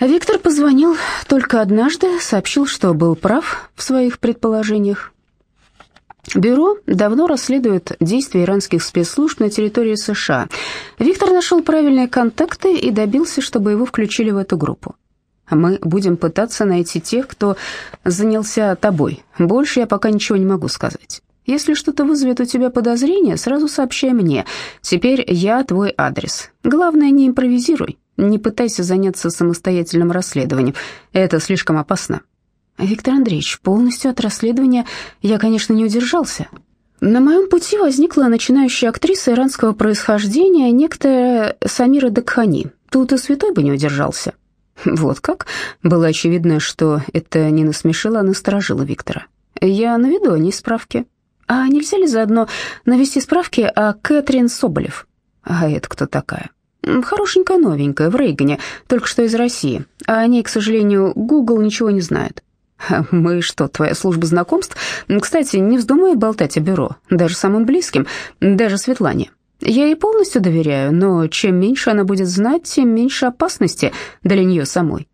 Виктор позвонил только однажды, сообщил, что был прав в своих предположениях. Бюро давно расследует действия иранских спецслужб на территории США. Виктор нашел правильные контакты и добился, чтобы его включили в эту группу. Мы будем пытаться найти тех, кто занялся тобой. Больше я пока ничего не могу сказать. Если что-то вызовет у тебя подозрение, сразу сообщай мне. Теперь я твой адрес. Главное, не импровизируй. Не пытайся заняться самостоятельным расследованием. Это слишком опасно. Виктор Андреевич, полностью от расследования я, конечно, не удержался. На моем пути возникла начинающая актриса иранского происхождения, некто Самира Дакхани. Тут и святой бы не удержался. Вот как? Было очевидно, что это не насмешило, а насторожило Виктора. Я наведу о ней справки. А нельзя ли заодно навести справки о Кэтрин Соболев? А это кто такая? Хорошенькая новенькая, в Рейгане, только что из России. А о ней, к сожалению, Google ничего не знает. Мы что, твоя служба знакомств? Кстати, не вздумай болтать о бюро, даже самым близким, даже Светлане. Я ей полностью доверяю, но чем меньше она будет знать, тем меньше опасности для нее самой.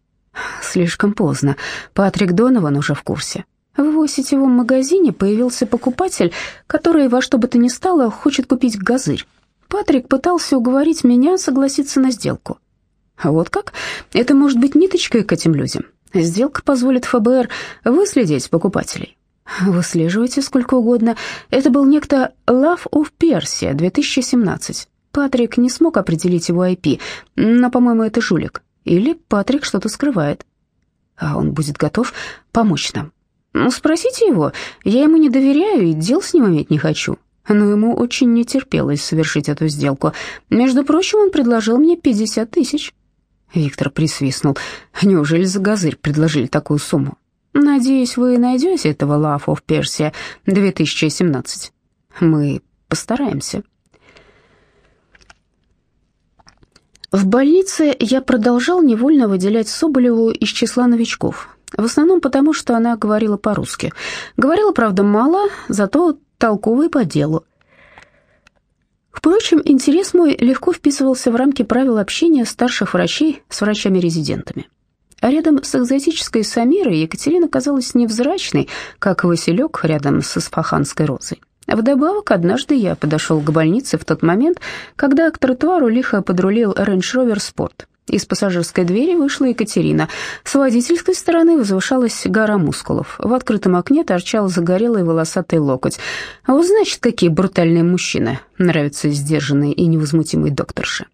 Слишком поздно. Патрик Донован уже в курсе. В его сетевом магазине появился покупатель, который во что бы то ни стало хочет купить газырь. Патрик пытался уговорить меня согласиться на сделку. Вот как? Это может быть ниточкой к этим людям. Сделка позволит ФБР выследить покупателей. Выслеживайте сколько угодно. Это был некто Love of Persia 2017. Патрик не смог определить его IP, но, по-моему, это жулик. Или Патрик что-то скрывает. А он будет готов помочь нам. Ну, спросите его. Я ему не доверяю и дел с ним иметь не хочу но ему очень не терпелось совершить эту сделку. Между прочим, он предложил мне 50 тысяч. Виктор присвистнул. Неужели за газырь предложили такую сумму? Надеюсь, вы найдете этого Love of Persia 2017. Мы постараемся. В больнице я продолжал невольно выделять Соболеву из числа новичков. В основном потому, что она говорила по-русски. Говорила, правда, мало, зато толковый по делу. Впрочем, интерес мой легко вписывался в рамки правил общения старших врачей с врачами-резидентами. А рядом с экзотической Самирой Екатерина казалась невзрачной, как Василек рядом с Исфаханской розой. Вдобавок, однажды я подошел к больнице в тот момент, когда к тротуару лихо подрулил Rover Sport. Из пассажирской двери вышла Екатерина. С водительской стороны возвышалась гора мускулов. В открытом окне торчал загорелый волосатый локоть. А вот значит, какие брутальные мужчины нравятся сдержанной и невозмутимой докторше.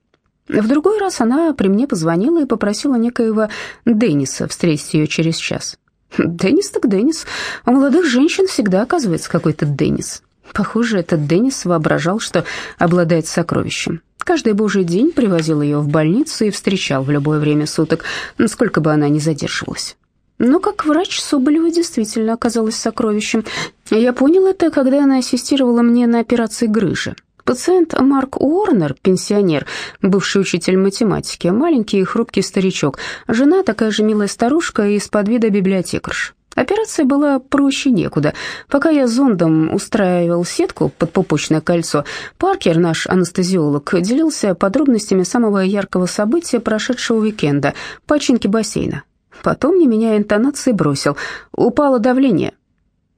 В другой раз она при мне позвонила и попросила некоего Денниса встретить ее через час. Деннис так Деннис. У молодых женщин всегда оказывается какой-то Деннис. Похоже, этот Деннис воображал, что обладает сокровищем. Каждый божий день привозил ее в больницу и встречал в любое время суток, сколько бы она ни задерживалась. Но как врач Соболева действительно оказалась сокровищем. Я понял это, когда она ассистировала мне на операции грыжи. Пациент Марк Уорнер, пенсионер, бывший учитель математики, маленький и хрупкий старичок, жена такая же милая старушка из-под вида библиотекарш. Операция была проще некуда. Пока я зондом устраивал сетку под пупочное кольцо, Паркер, наш анестезиолог, делился подробностями самого яркого события прошедшего уикенда – починки бассейна. Потом, не меняя интонации, бросил «Упало давление».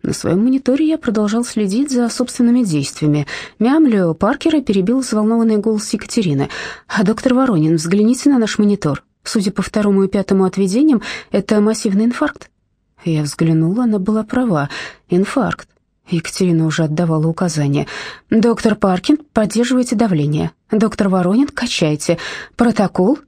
На своем мониторе я продолжал следить за собственными действиями. Мямлю Паркера перебил взволнованный голос Екатерины. «А доктор Воронин, взгляните на наш монитор. Судя по второму и пятому отведениям, это массивный инфаркт. Я взглянула, она была права. Инфаркт. Екатерина уже отдавала указания. «Доктор Паркин, поддерживайте давление. Доктор Воронин, качайте. Протокол?»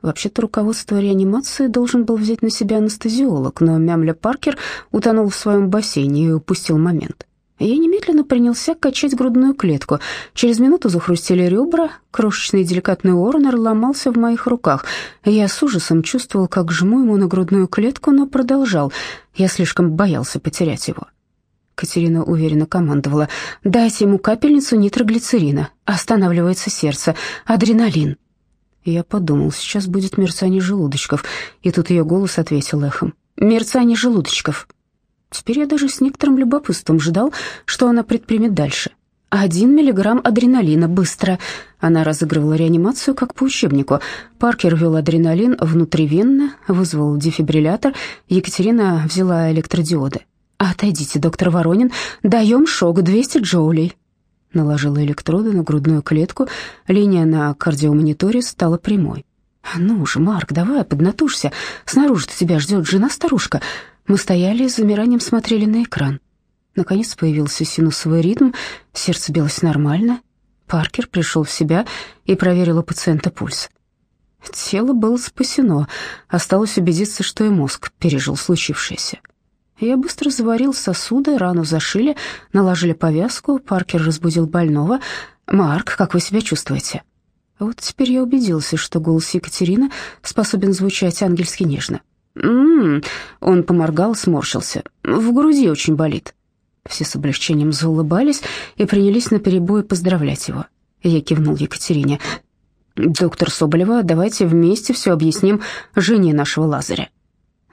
Вообще-то руководство реанимации должен был взять на себя анестезиолог, но Мямля Паркер утонул в своем бассейне и упустил момент. Я немедленно принялся качать грудную клетку. Через минуту захрустели ребра, крошечный деликатный Уорнер ломался в моих руках. Я с ужасом чувствовал, как жму ему на грудную клетку, но продолжал. Я слишком боялся потерять его. Катерина уверенно командовала. «Дайте ему капельницу нитроглицерина. Останавливается сердце. Адреналин». Я подумал, сейчас будет мерцание желудочков, и тут ее голос ответил эхом. «Мерцание желудочков». Теперь я даже с некоторым любопытством ждал, что она предпримет дальше. «Один миллиграмм адреналина, быстро!» Она разыгрывала реанимацию, как по учебнику. Паркер ввел адреналин внутривенно, вызвал дефибриллятор. Екатерина взяла электродиоды. «Отойдите, доктор Воронин, даем шок, 200 джоулей». Наложила электроды на грудную клетку, линия на кардиомониторе стала прямой. «Ну же, Марк, давай, поднатужься, снаружи-то тебя ждет жена-старушка». Мы стояли и с замиранием смотрели на экран. Наконец появился синусовый ритм, сердце билось нормально. Паркер пришел в себя и проверил у пациента пульс. Тело было спасено, осталось убедиться, что и мозг пережил случившееся. Я быстро заварил сосуды, рану зашили, наложили повязку, Паркер разбудил больного. «Марк, как вы себя чувствуете?» Вот теперь я убедился, что голос Екатерины способен звучать ангельски нежно. «М-м-м», он поморгал, сморщился. «В груди очень болит». Все с облегчением заулыбались и принялись наперебой поздравлять его. Я кивнул Екатерине. «Доктор Соболева, давайте вместе все объясним жене нашего Лазаря».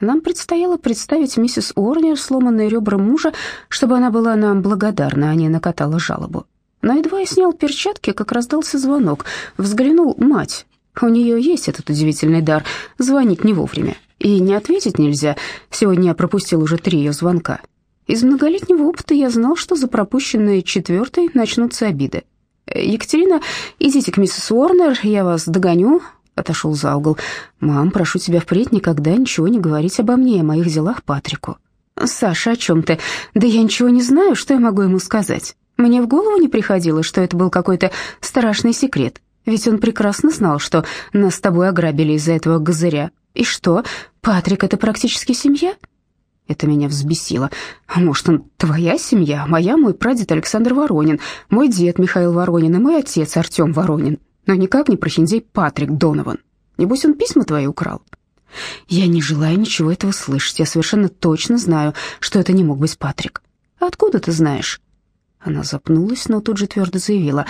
Нам предстояло представить миссис Уорнер сломанные ребра мужа, чтобы она была нам благодарна, а не накатала жалобу. Но едва я снял перчатки, как раздался звонок. Взглянул мать. У нее есть этот удивительный дар — звонить не вовремя. И не ответить нельзя. Сегодня я пропустил уже три ее звонка. Из многолетнего опыта я знал, что за пропущенной четвертой начнутся обиды. «Екатерина, идите к миссис Уорнер, я вас догоню», — отошел за угол. «Мам, прошу тебя впредь никогда ничего не говорить обо мне и о моих делах Патрику». «Саша, о чем ты? Да я ничего не знаю, что я могу ему сказать. Мне в голову не приходило, что это был какой-то страшный секрет. Ведь он прекрасно знал, что нас с тобой ограбили из-за этого газыря. И что, Патрик — это практически семья?» Это меня взбесило. Может, он твоя семья, моя мой прадед Александр Воронин, мой дед Михаил Воронин и мой отец Артем Воронин, но никак не прохиндей Патрик Донован. Небось, он письма твои украл. Я не желаю ничего этого слышать. Я совершенно точно знаю, что это не мог быть Патрик. Откуда ты знаешь? Она запнулась, но тут же твердо заявила.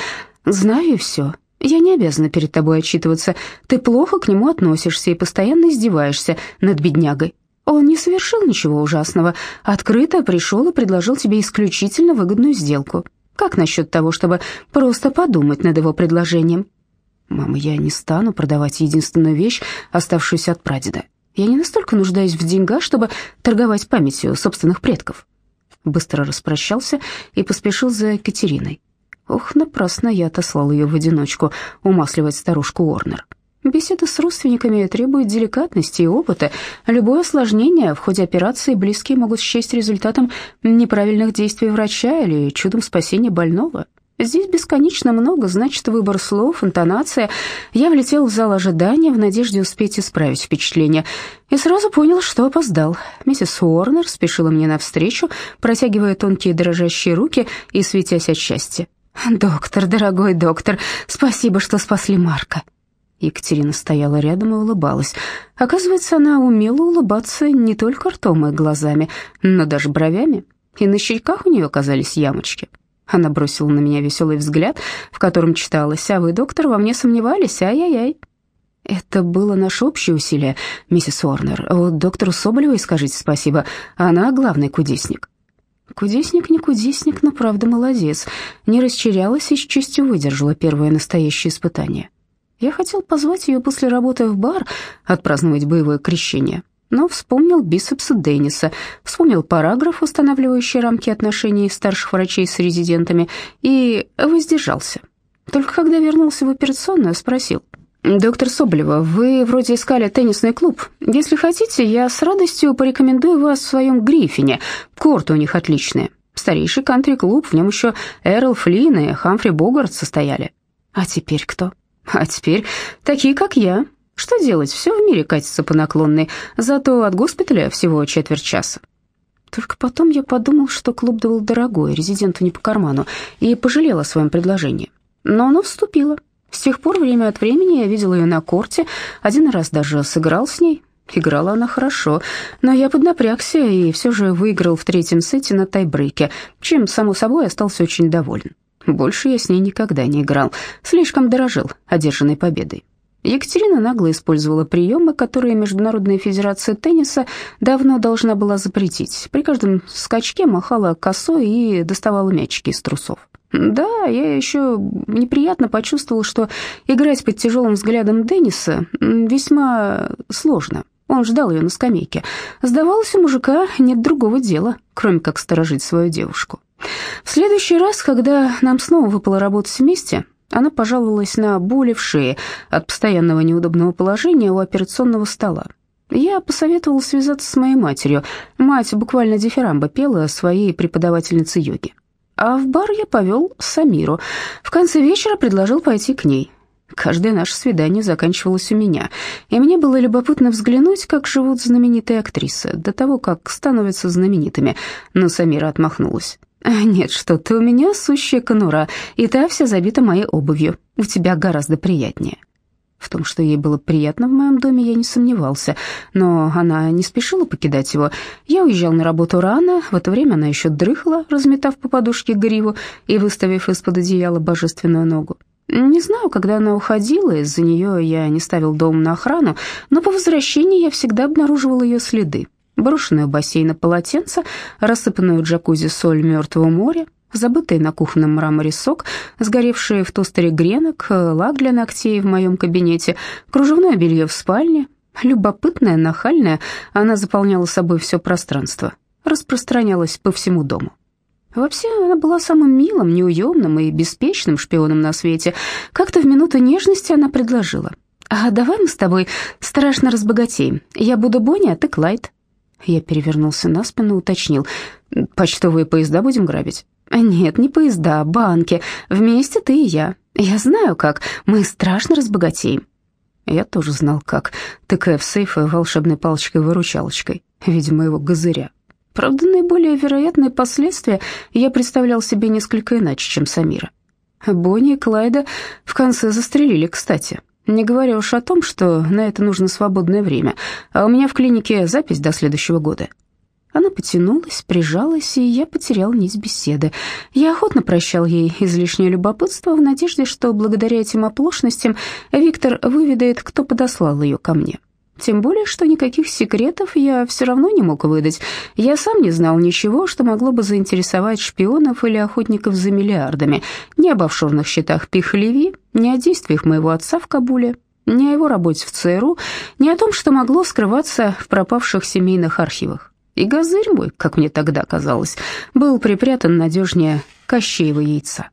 Знаю и все. Я не обязана перед тобой отчитываться. Ты плохо к нему относишься и постоянно издеваешься над беднягой. Он не совершил ничего ужасного, открыто пришел и предложил тебе исключительно выгодную сделку. Как насчет того, чтобы просто подумать над его предложением? Мама, я не стану продавать единственную вещь, оставшуюся от прадеда. Я не настолько нуждаюсь в деньгах, чтобы торговать памятью собственных предков. Быстро распрощался и поспешил за Екатериной. Ох, напрасно я отослал ее в одиночку умасливать старушку Уорнер. Беседа с родственниками требует деликатности и опыта. Любое осложнение в ходе операции близкие могут счесть результатом неправильных действий врача или чудом спасения больного. Здесь бесконечно много, значит, выбор слов, интонация. Я влетел в зал ожидания в надежде успеть исправить впечатление. И сразу понял, что опоздал. Миссис Уорнер спешила мне навстречу, протягивая тонкие дрожащие руки и светясь от счастья. «Доктор, дорогой доктор, спасибо, что спасли Марка». Екатерина стояла рядом и улыбалась. Оказывается, она умела улыбаться не только ртом и глазами, но даже бровями, и на щеках у нее оказались ямочки. Она бросила на меня веселый взгляд, в котором читалось «А вы, доктор, во мне сомневались? Ай-яй-яй». «Это было наше общее усилие, миссис Уорнер. Вот доктору Соболевой скажите спасибо, она главный кудесник». Кудесник не кудесник, но правда молодец. Не расчерялась и с честью выдержала первое настоящее испытание. Я хотел позвать ее после работы в бар отпраздновать боевое крещение, но вспомнил бицепсы Денниса, вспомнил параграф, устанавливающий рамки отношений старших врачей с резидентами, и воздержался. Только когда вернулся в операционную, спросил. «Доктор Соболева, вы вроде искали теннисный клуб. Если хотите, я с радостью порекомендую вас в своем Гриффине. Корты у них отличные. Старейший кантри-клуб, в нем еще Эрл Флинн и Хамфри Богарт состояли. А теперь кто?» А теперь такие, как я. Что делать? Все в мире катится по наклонной, зато от госпиталя всего четверть часа. Только потом я подумал, что клуб был дорогой, резиденту не по карману, и пожалел о своем предложении. Но оно вступило. С тех пор время от времени я видел ее на корте, один раз даже сыграл с ней. Играла она хорошо, но я поднапрягся и все же выиграл в третьем сете на тайбрейке, чем, само собой, остался очень доволен. Больше я с ней никогда не играл, слишком дорожил одержанной победой. Екатерина нагло использовала приемы, которые Международная федерация тенниса давно должна была запретить. При каждом скачке махала косой и доставала мячики из трусов. Да, я еще неприятно почувствовал, что играть под тяжелым взглядом Денниса весьма сложно. Он ждал ее на скамейке. Сдавалось, у мужика нет другого дела, кроме как сторожить свою девушку. В следующий раз, когда нам снова выпало работать вместе, она пожаловалась на боли в шее от постоянного неудобного положения у операционного стола. Я посоветовал связаться с моей матерью. Мать буквально дифирамбо пела своей преподавательнице йоги. А в бар я повел Самиру. В конце вечера предложил пойти к ней. Каждое наше свидание заканчивалось у меня, и мне было любопытно взглянуть, как живут знаменитые актрисы, до того, как становятся знаменитыми. Но Самира отмахнулась. «Нет, что ты у меня сущая конура, и та вся забита моей обувью. У тебя гораздо приятнее». В том, что ей было приятно в моем доме, я не сомневался, но она не спешила покидать его. Я уезжал на работу рано, в это время она еще дрыхла, разметав по подушке гриву и выставив из-под одеяла божественную ногу. Не знаю, когда она уходила, из-за нее я не ставил дом на охрану, но по возвращении я всегда обнаруживал ее следы брошенное у бассейна полотенце, рассыпанную в джакузи соль мертвого моря, забытый на кухонном мраморе сок, сгоревшие в тостере гренок, лак для ногтей в моем кабинете, кружевное белье в спальне. Любопытная, нахальная, она заполняла собой все пространство, распространялась по всему дому. Вообще, она была самым милым, неуемным и беспечным шпионом на свете. Как-то в минуту нежности она предложила. «А давай мы с тобой страшно разбогатеем. Я буду Бонни, а ты Клайд». Я перевернулся на спину, уточнил. «Почтовые поезда будем грабить?» «Нет, не поезда, а банки. Вместе ты и я. Я знаю как. Мы страшно разбогатеем». Я тоже знал как, тыкая в сейфы волшебной палочкой-выручалочкой в виде моего газыря. Правда, наиболее вероятные последствия я представлял себе несколько иначе, чем Самира. Бонни и Клайда в конце застрелили, кстати. Не говоря уж о том, что на это нужно свободное время, а у меня в клинике запись до следующего года. Она потянулась, прижалась, и я потерял нить беседы. Я охотно прощал ей излишнее любопытство в надежде, что благодаря этим оплошностям Виктор выведает, кто подослал ее ко мне. Тем более, что никаких секретов я все равно не мог выдать. Я сам не знал ничего, что могло бы заинтересовать шпионов или охотников за миллиардами. Ни об офшорных счетах Пихлеви, ни о действиях моего отца в Кабуле, ни о его работе в ЦРУ, ни о том, что могло скрываться в пропавших семейных архивах. И газырь мой, как мне тогда казалось, был припрятан надежнее Кощеева яйца.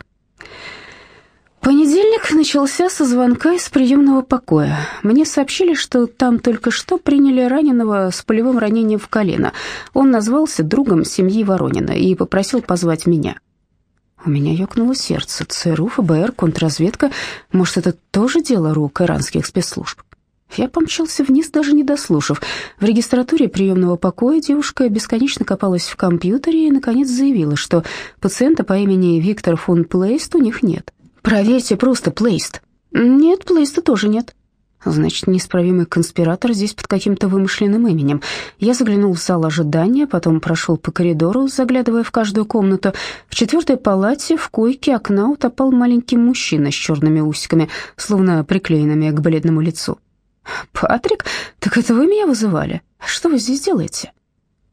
Понедельник начался со звонка из приемного покоя. Мне сообщили, что там только что приняли раненого с полевым ранением в колено. Он назвался другом семьи Воронина и попросил позвать меня. У меня ёкнуло сердце. ЦРУ, ФБР, контрразведка. Может, это тоже дело рук иранских спецслужб? Я помчался вниз, даже не дослушав. В регистратуре приемного покоя девушка бесконечно копалась в компьютере и, наконец, заявила, что пациента по имени Виктор фон Плейст у них нет. Проверьте просто плейст. Нет, плейста тоже нет. Значит, неисправимый конспиратор здесь под каким-то вымышленным именем. Я заглянул в зал ожидания, потом прошел по коридору, заглядывая в каждую комнату. В четвертой палате в койке окна утопал маленький мужчина с черными усиками, словно приклеенными к бледному лицу. «Патрик, так это вы меня вызывали? Что вы здесь делаете?»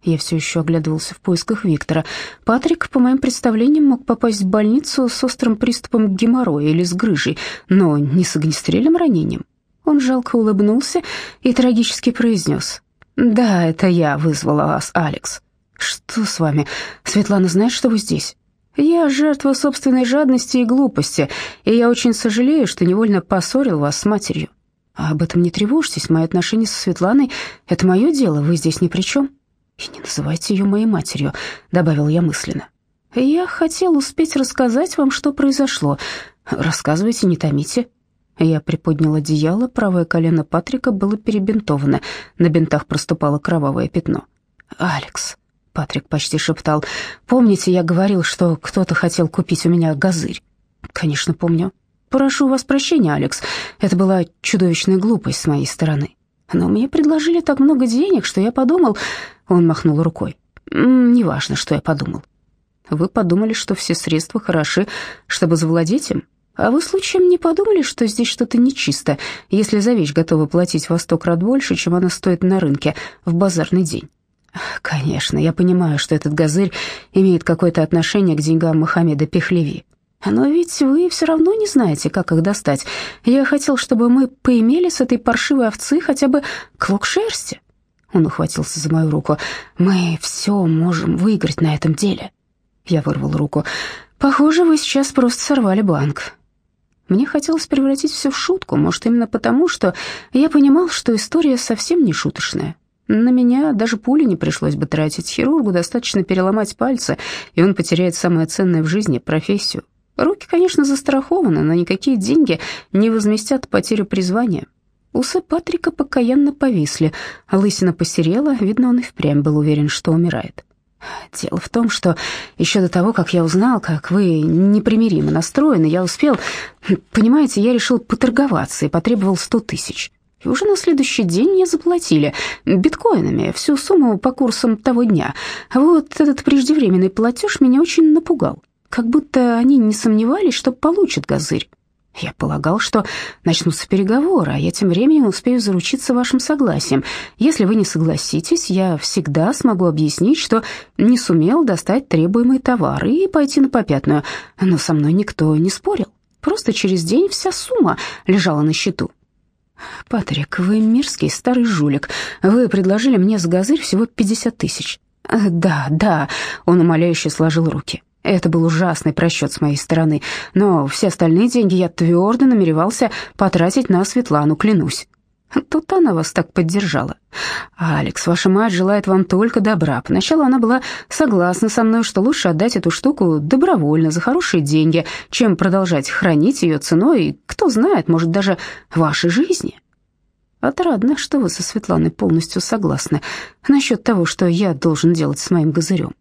Я все еще оглядывался в поисках Виктора. Патрик, по моим представлениям, мог попасть в больницу с острым приступом геморроя или с грыжей, но не с огнестрельным ранением. Он жалко улыбнулся и трагически произнес. «Да, это я вызвала вас, Алекс». «Что с вами? Светлана знает, что вы здесь?» «Я жертва собственной жадности и глупости, и я очень сожалею, что невольно поссорил вас с матерью. А об этом не тревожьтесь, мои отношения со Светланой — это мое дело, вы здесь ни при чем». «И не называйте ее моей матерью», — добавил я мысленно. «Я хотел успеть рассказать вам, что произошло. Рассказывайте, не томите». Я приподнял одеяло, правое колено Патрика было перебинтовано, на бинтах проступало кровавое пятно. «Алекс», — Патрик почти шептал, — «помните, я говорил, что кто-то хотел купить у меня газырь?» «Конечно, помню. Прошу вас прощения, Алекс, это была чудовищная глупость с моей стороны. Но мне предложили так много денег, что я подумал, он махнул рукой. «Неважно, что я подумал». «Вы подумали, что все средства хороши, чтобы завладеть им? А вы случаем не подумали, что здесь что-то нечисто, если за вещь готовы платить во сто крат больше, чем она стоит на рынке в базарный день? Конечно, я понимаю, что этот газырь имеет какое-то отношение к деньгам Мохаммеда Пехлеви. Но ведь вы все равно не знаете, как их достать. Я хотел, чтобы мы поимели с этой паршивой овцы хотя бы клок шерсти. Он ухватился за мою руку. Мы все можем выиграть на этом деле. Я вырвал руку. Похоже, вы сейчас просто сорвали банк. Мне хотелось превратить все в шутку, может, именно потому, что я понимал, что история совсем не шуточная. На меня даже пули не пришлось бы тратить. Хирургу достаточно переломать пальцы, и он потеряет самое ценное в жизни — профессию. Руки, конечно, застрахованы, но никакие деньги не возместят потерю призвания. Усы Патрика покаянно повисли, а лысина посерела, видно, он и впрямь был уверен, что умирает. Дело в том, что еще до того, как я узнал, как вы непримиримо настроены, я успел... Понимаете, я решил поторговаться и потребовал сто тысяч. И уже на следующий день мне заплатили биткоинами всю сумму по курсам того дня. А вот этот преждевременный платеж меня очень напугал. Как будто они не сомневались, что получат газырь. Я полагал, что начнутся переговоры, а я тем временем успею заручиться вашим согласием. Если вы не согласитесь, я всегда смогу объяснить, что не сумел достать требуемые товары и пойти на попятную. Но со мной никто не спорил. Просто через день вся сумма лежала на счету. «Патрик, вы мерзкий старый жулик. Вы предложили мне за газырь всего пятьдесят тысяч». «Да, да», — он умоляюще сложил руки. Это был ужасный просчет с моей стороны, но все остальные деньги я твердо намеревался потратить на Светлану, клянусь. Тут она вас так поддержала. Алекс, ваша мать желает вам только добра. Поначалу она была согласна со мной, что лучше отдать эту штуку добровольно, за хорошие деньги, чем продолжать хранить ее ценой, кто знает, может, даже вашей жизни. Отрадно, что вы со Светланой полностью согласны насчет того, что я должен делать с моим газырем.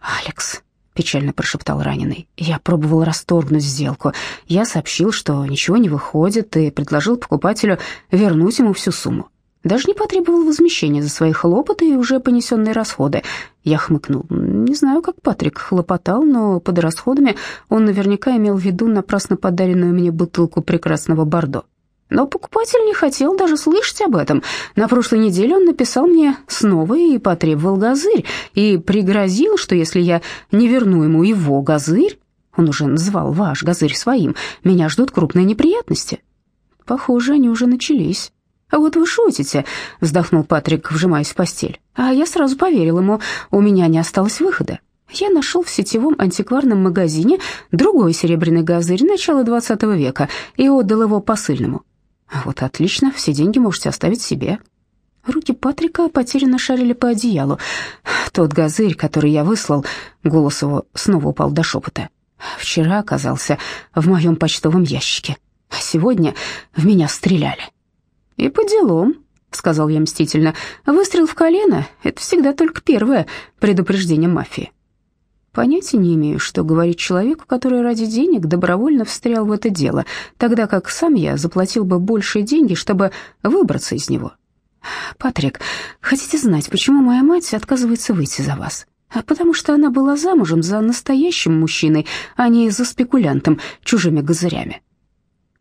Алекс, печально прошептал раненый. Я пробовал расторгнуть сделку. Я сообщил, что ничего не выходит, и предложил покупателю вернуть ему всю сумму. Даже не потребовал возмещения за свои хлопоты и уже понесенные расходы. Я хмыкнул. Не знаю, как Патрик хлопотал, но под расходами он наверняка имел в виду напрасно подаренную мне бутылку прекрасного бордо. Но покупатель не хотел даже слышать об этом. На прошлой неделе он написал мне снова и потребовал газырь, и пригрозил, что если я не верну ему его газырь, он уже назвал ваш газырь своим, меня ждут крупные неприятности. Похоже, они уже начались. «А вот вы шутите», — вздохнул Патрик, вжимаясь в постель. А я сразу поверил ему, у меня не осталось выхода. Я нашел в сетевом антикварном магазине другой серебряный газырь начала XX века и отдал его посыльному. «Вот отлично, все деньги можете оставить себе». Руки Патрика потерянно шарили по одеялу. Тот газырь, который я выслал, голос его снова упал до шепота. Вчера оказался в моем почтовом ящике, а сегодня в меня стреляли. «И по делам», — сказал я мстительно. «Выстрел в колено — это всегда только первое предупреждение мафии». Понятия не имею, что говорить человеку, который ради денег добровольно встрял в это дело, тогда как сам я заплатил бы большие деньги, чтобы выбраться из него. Патрик, хотите знать, почему моя мать отказывается выйти за вас? А потому что она была замужем за настоящим мужчиной, а не за спекулянтом, чужими газырями.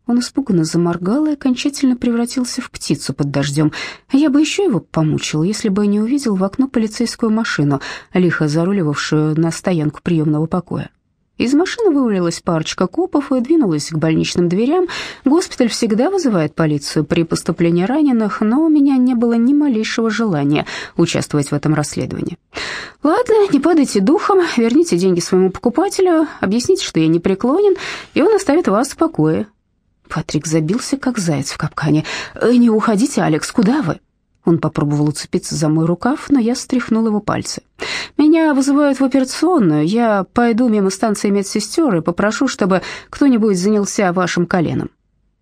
Он испуганно заморгал и окончательно превратился в птицу под дождем. Я бы еще его помучил, если бы не увидел в окно полицейскую машину, лихо заруливавшую на стоянку приемного покоя. Из машины вывалилась парочка копов и двинулась к больничным дверям. Госпиталь всегда вызывает полицию при поступлении раненых, но у меня не было ни малейшего желания участвовать в этом расследовании. «Ладно, не падайте духом, верните деньги своему покупателю, объясните, что я не преклонен, и он оставит вас в покое. Патрик забился, как заяц в капкане. «Э, «Не уходите, Алекс, куда вы?» Он попробовал уцепиться за мой рукав, но я стряхнул его пальцы. «Меня вызывают в операционную. Я пойду мимо станции медсестер и попрошу, чтобы кто-нибудь занялся вашим коленом».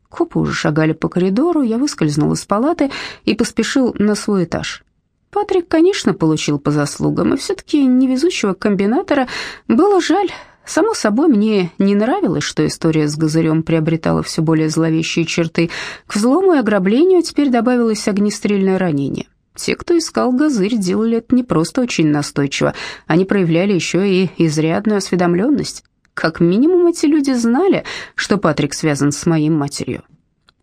Копы уже шагали по коридору, я выскользнул из палаты и поспешил на свой этаж. Патрик, конечно, получил по заслугам, и все-таки невезучего комбинатора было жаль. Само собой, мне не нравилось, что история с Газырем приобретала все более зловещие черты. К взлому и ограблению теперь добавилось огнестрельное ранение. Те, кто искал Газырь, делали это не просто очень настойчиво, они проявляли еще и изрядную осведомленность. Как минимум эти люди знали, что Патрик связан с моей матерью.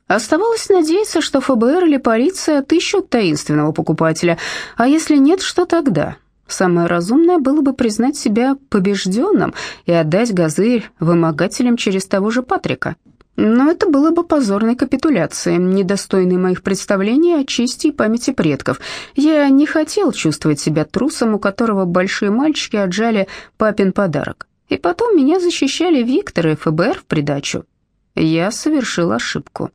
Оставалось надеяться, что ФБР или полиция отыщут таинственного покупателя, а если нет, что тогда? Самое разумное было бы признать себя побежденным и отдать газырь вымогателям через того же Патрика. Но это было бы позорной капитуляцией, недостойной моих представлений о чести и памяти предков. Я не хотел чувствовать себя трусом, у которого большие мальчики отжали папин подарок. И потом меня защищали Виктор и ФБР в придачу. Я совершил ошибку.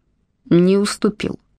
Не уступил.